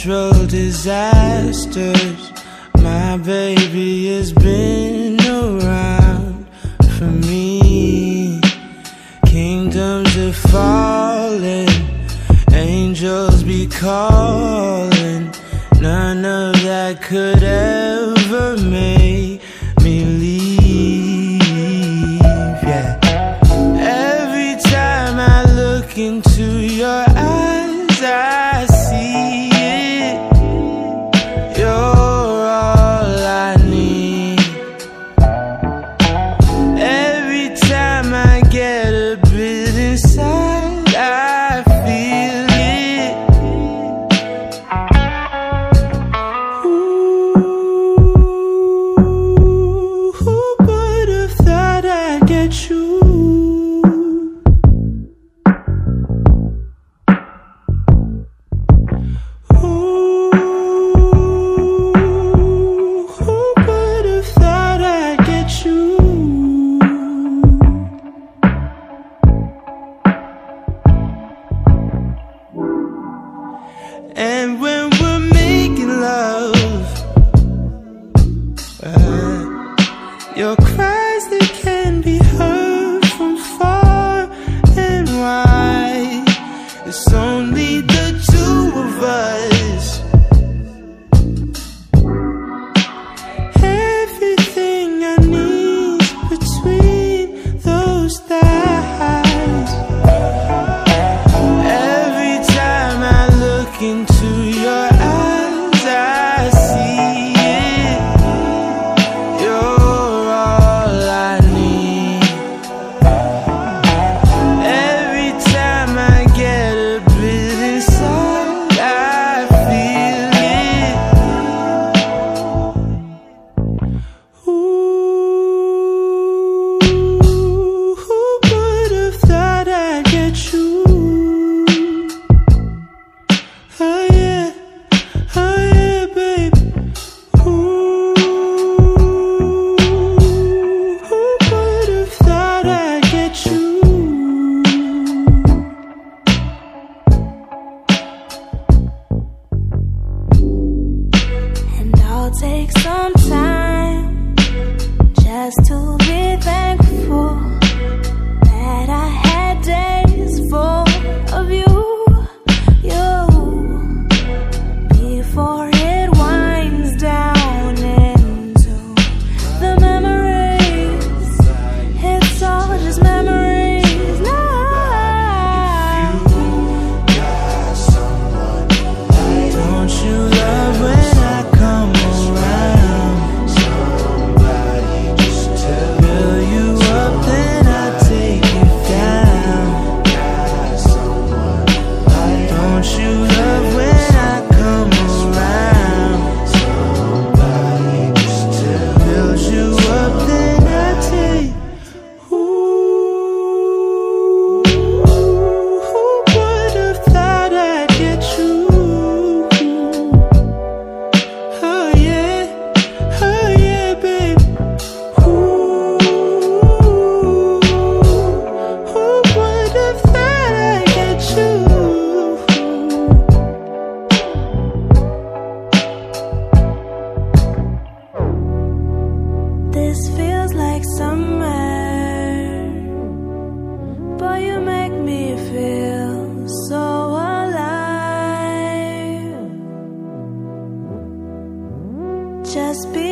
natural disasters. My baby has been around for me. Kingdoms are falling, angels be calling. None of that could ever Oh yeah, oh yeah, who have thought I'd get you? And I'll take some time just to be thankful. this be?